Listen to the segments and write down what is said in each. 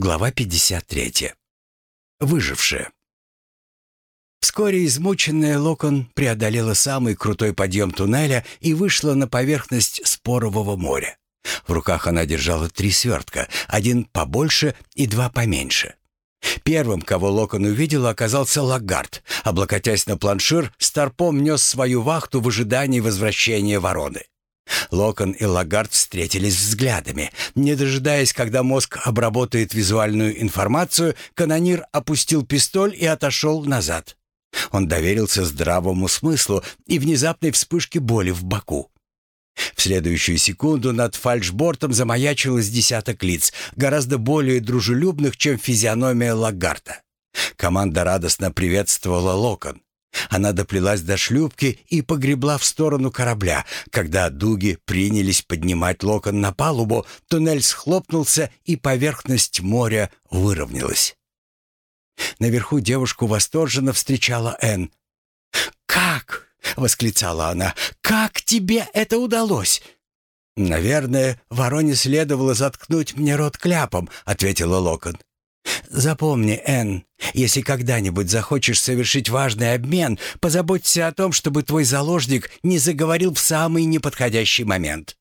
Глава 53. Выжившая. Вскоре измученная Локон преодолела самый крутой подъем туннеля и вышла на поверхность спорового моря. В руках она держала три свертка, один побольше и два поменьше. Первым, кого Локон увидел, оказался Лагард. Облокотясь на планшир, Старпом нес свою вахту в ожидании возвращения вороны. Локон и Лагард встретились взглядами. Не дожидаясь, когда мозг обработает визуальную информацию, канонир опустил пистоль и отошел назад. Он доверился здравому смыслу и внезапной вспышке боли в боку. В следующую секунду над фальшбортом замаячилось десяток лиц, гораздо более дружелюбных, чем физиономия Лагарта. Команда радостно приветствовала Локон. Она доплелась до шлюпки и погребла в сторону корабля. Когда дуги принялись поднимать локон на палубу, туннель схлопнулся, и поверхность моря выровнялась. Наверху девушку восторженно встречала Энн. «Как?» — восклицала она. «Как тебе это удалось?» «Наверное, вороне следовало заткнуть мне рот кляпом», — ответила Локон. Запомни, Энн, если когда-нибудь захочешь совершить важный обмен, позаботься о том, чтобы твой заложник не заговорил в самый неподходящий момент.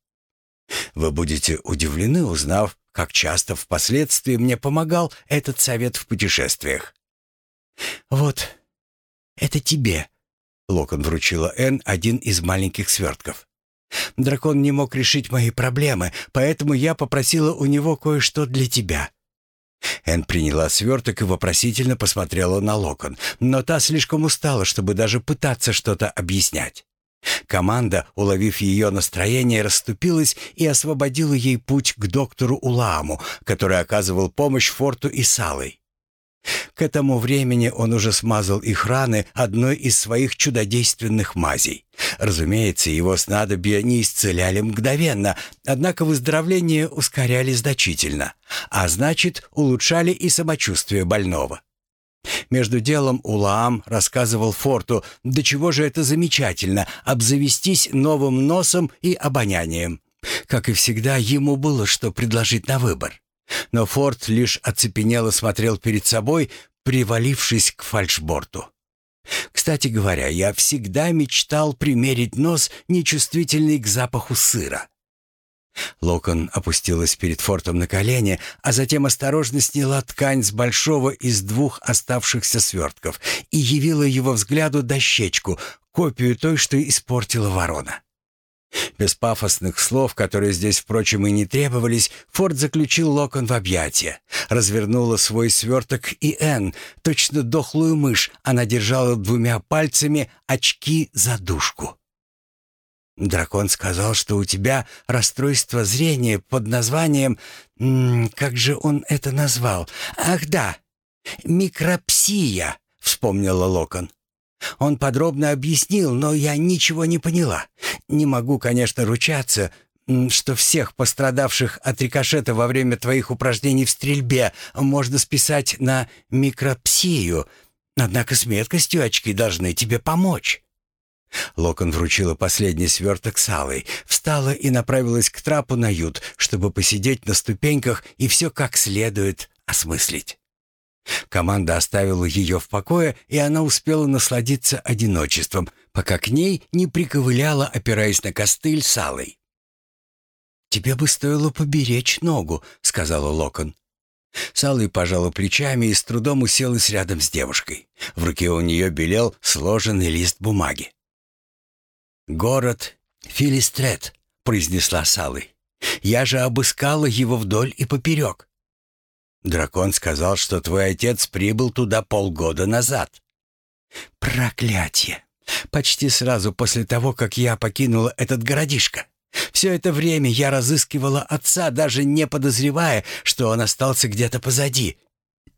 Вы будете удивлены, узнав, как часто впоследствии мне помогал этот совет в путешествиях. Вот, это тебе. Локон вручила Энн один из маленьких свертков. Дракон не мог решить мои проблемы, поэтому я попросила у него кое-что для тебя. Эн приняла сверток и вопросительно посмотрела на Локон, но та слишком устала, чтобы даже пытаться что-то объяснять. Команда, уловив ее настроение, расступилась и освободила ей путь к доктору Улааму, который оказывал помощь Форту и Салой. К этому времени он уже смазал их раны одной из своих чудодейственных мазей. Разумеется, его снадобья не исцеляли мгновенно, однако выздоровление ускоряли значительно, а значит, улучшали и самочувствие больного. Между делом Улаам рассказывал Форту, до чего же это замечательно обзавестись новым носом и обонянием. Как и всегда, ему было что предложить на выбор. Но Форд лишь оцепенело смотрел перед собой, привалившись к фальшборту. Кстати говоря, я всегда мечтал примерить нос, нечувствительный к запаху сыра. Локон опустилась перед фортом на колени, а затем осторожно сняла ткань с большого из двух оставшихся свертков и явила его взгляду дощечку, копию той, что испортила ворона. Без пафосных слов, которые здесь, впрочем, и не требовались, Форд заключил Локон в объятия. Развернула свой сверток и Энн, точно дохлую мышь, она держала двумя пальцами очки за дужку. «Дракон сказал, что у тебя расстройство зрения под названием... как же он это назвал? Ах, да, микропсия», — вспомнила Локон. Он подробно объяснил, но я ничего не поняла. Не могу, конечно, ручаться, что всех пострадавших от рикошета во время твоих упражнений в стрельбе можно списать на микропсию, однако с меткостью очки должны тебе помочь». Локон вручила последний сверток с Алой, встала и направилась к трапу на ют, чтобы посидеть на ступеньках и все как следует осмыслить. Команда оставила ее в покое, и она успела насладиться одиночеством, пока к ней не приковыляла, опираясь на костыль с Алой. «Тебе бы стоило поберечь ногу», — сказала Локон. Салой пожала плечами и с трудом уселась рядом с девушкой. В руке у нее белел сложенный лист бумаги. «Город Филистрет», — произнесла Салой. «Я же обыскала его вдоль и поперек. Дракон сказал, что твой отец прибыл туда полгода назад. Проклятие! Почти сразу после того, как я покинула этот городишко. Все это время я разыскивала отца, даже не подозревая, что он остался где-то позади.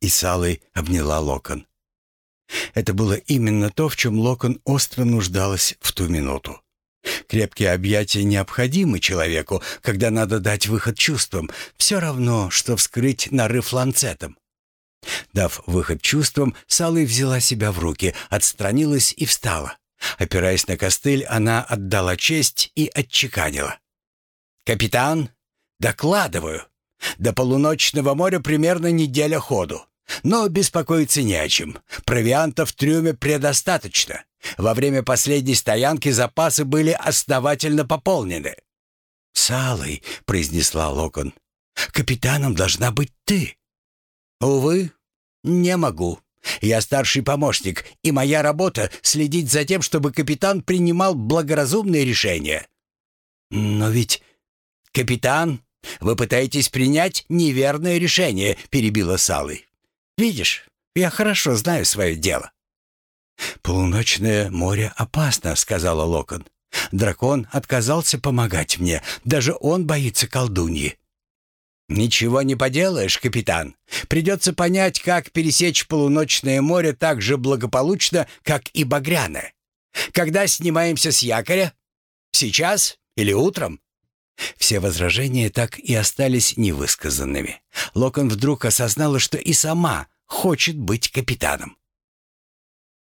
И Салой обняла Локон. Это было именно то, в чем Локон остро нуждалась в ту минуту. Крепкие объятия необходимы человеку, когда надо дать выход чувствам, все равно, что вскрыть нарыв ланцетом. Дав выход чувствам, Салой взяла себя в руки, отстранилась и встала. Опираясь на костыль, она отдала честь и отчеканила. «Капитан, докладываю. До полуночного моря примерно неделя ходу. Но беспокоиться не о чем. Провианта в трюме предостаточно. Во время последней стоянки запасы были основательно пополнены. «Салый», — произнесла Локон, — «капитаном должна быть ты». «Увы, не могу. Я старший помощник, и моя работа — следить за тем, чтобы капитан принимал благоразумные решения». «Но ведь...» «Капитан, вы пытаетесь принять неверное решение», — перебила Салый. «Видишь, я хорошо знаю свое дело». «Полуночное море опасно», — сказала Локон. «Дракон отказался помогать мне. Даже он боится колдуньи». «Ничего не поделаешь, капитан. Придется понять, как пересечь полуночное море так же благополучно, как и багряное. Когда снимаемся с якоря? Сейчас или утром?» Все возражения так и остались невысказанными. Локон вдруг осознала, что и сама хочет быть капитаном.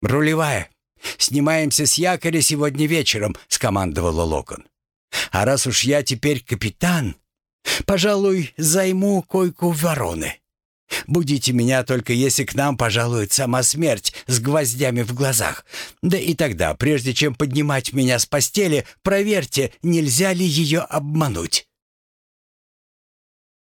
«Рулевая, снимаемся с якоря сегодня вечером», — скомандовала Локон. «А раз уж я теперь капитан, пожалуй, займу койку вороны. Будите меня только если к нам пожалует сама смерть с гвоздями в глазах. Да и тогда, прежде чем поднимать меня с постели, проверьте, нельзя ли ее обмануть».